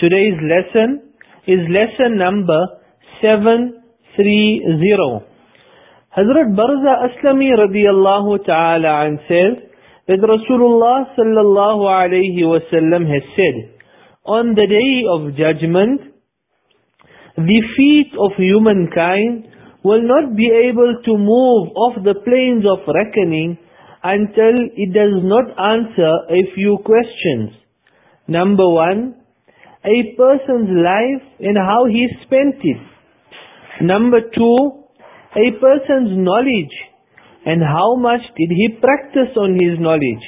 Today's lesson is lesson number 730. Hazrat Barza Aslami radiyallahu ta'ala an says that Rasulullah sallallahu alayhi wasallam has said, on the day of judgment, the feet of humankind will not be able to move off the plains of reckoning until it does not answer a few questions. Number one, a person's life and how he spent it. Number two, a person's knowledge and how much did he practice on his knowledge.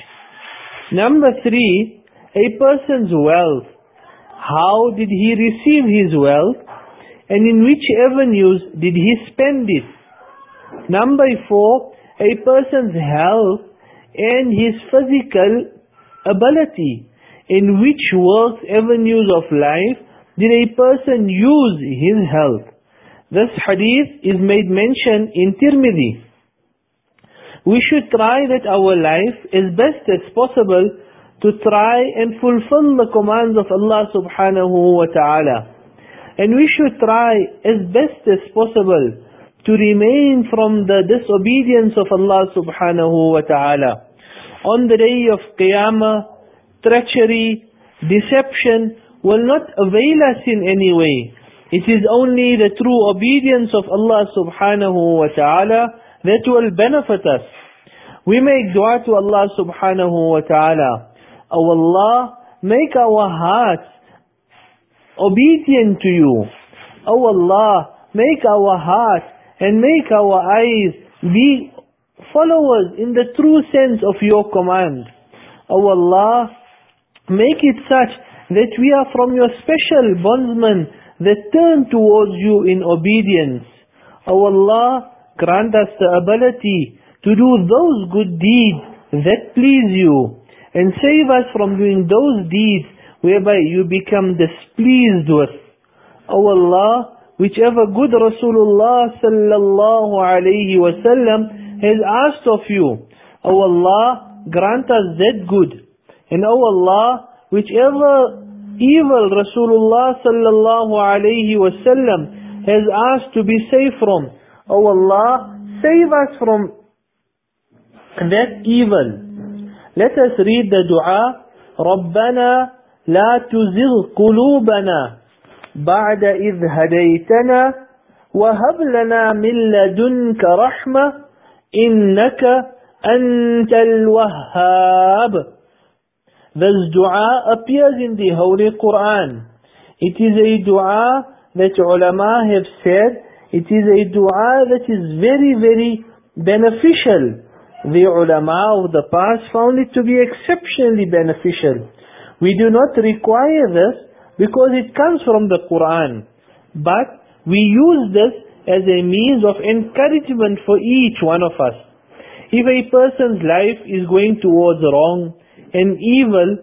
Number three, a person's wealth. How did he receive his wealth and in which avenues did he spend it? Number four, a person's health and his physical ability. In which works avenues of life did a person use his health? This hadith is made mention in Tirmidhi. We should try that our life as best as possible to try and fulfill the commands of Allah subhanahu wa ta'ala. And we should try as best as possible to remain from the disobedience of Allah subhanahu wa ta'ala. On the day of Qiyamah, treachery, deception will not avail us in any way. It is only the true obedience of Allah subhanahu wa ta'ala that will benefit us. We make dua to Allah subhanahu wa ta'ala. Oh Allah, make our hearts obedient to you. Oh Allah, make our hearts and make our eyes be followers in the true sense of your command. Oh Allah, make it such that we are from your special bondsmen that turn towards you in obedience. O Allah, grant us the ability to do those good deeds that please you and save us from doing those deeds whereby you become displeased with. O Allah, whichever good Rasulullah sallallahu alayhi wasallam has asked of you, O Allah, grant us that good. And O Allah, whichever evil Rasulullah sallallahu alayhi wasallam has asked to be saved from. O Allah, save us from that evil. Let us read the dua. ربنا لا تزغ قلوبنا بعد إذ هديتنا وهب لنا من لدنك رحمة إنك أنت الوهاب this dua appears in the Holy Quran. It is a dua that ulama have said, it is a dua that is very, very beneficial. The ulama of the past found it to be exceptionally beneficial. We do not require this because it comes from the Quran. But we use this as a means of encouragement for each one of us. If a person's life is going towards wrong, and evil,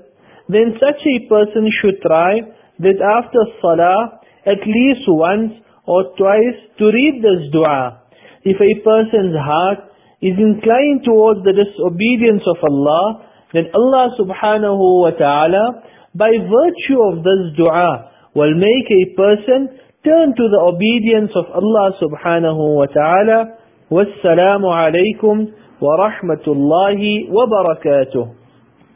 then such a person should try that after salah, at least once or twice to read this dua. If a person's heart is inclined towards the disobedience of Allah, then Allah subhanahu wa ta'ala, by virtue of this dua, will make a person turn to the obedience of Allah subhanahu wa ta'ala. Wassalamu alaikum wa rahmatullahi wa barakatuh.